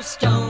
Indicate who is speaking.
Speaker 1: of stone.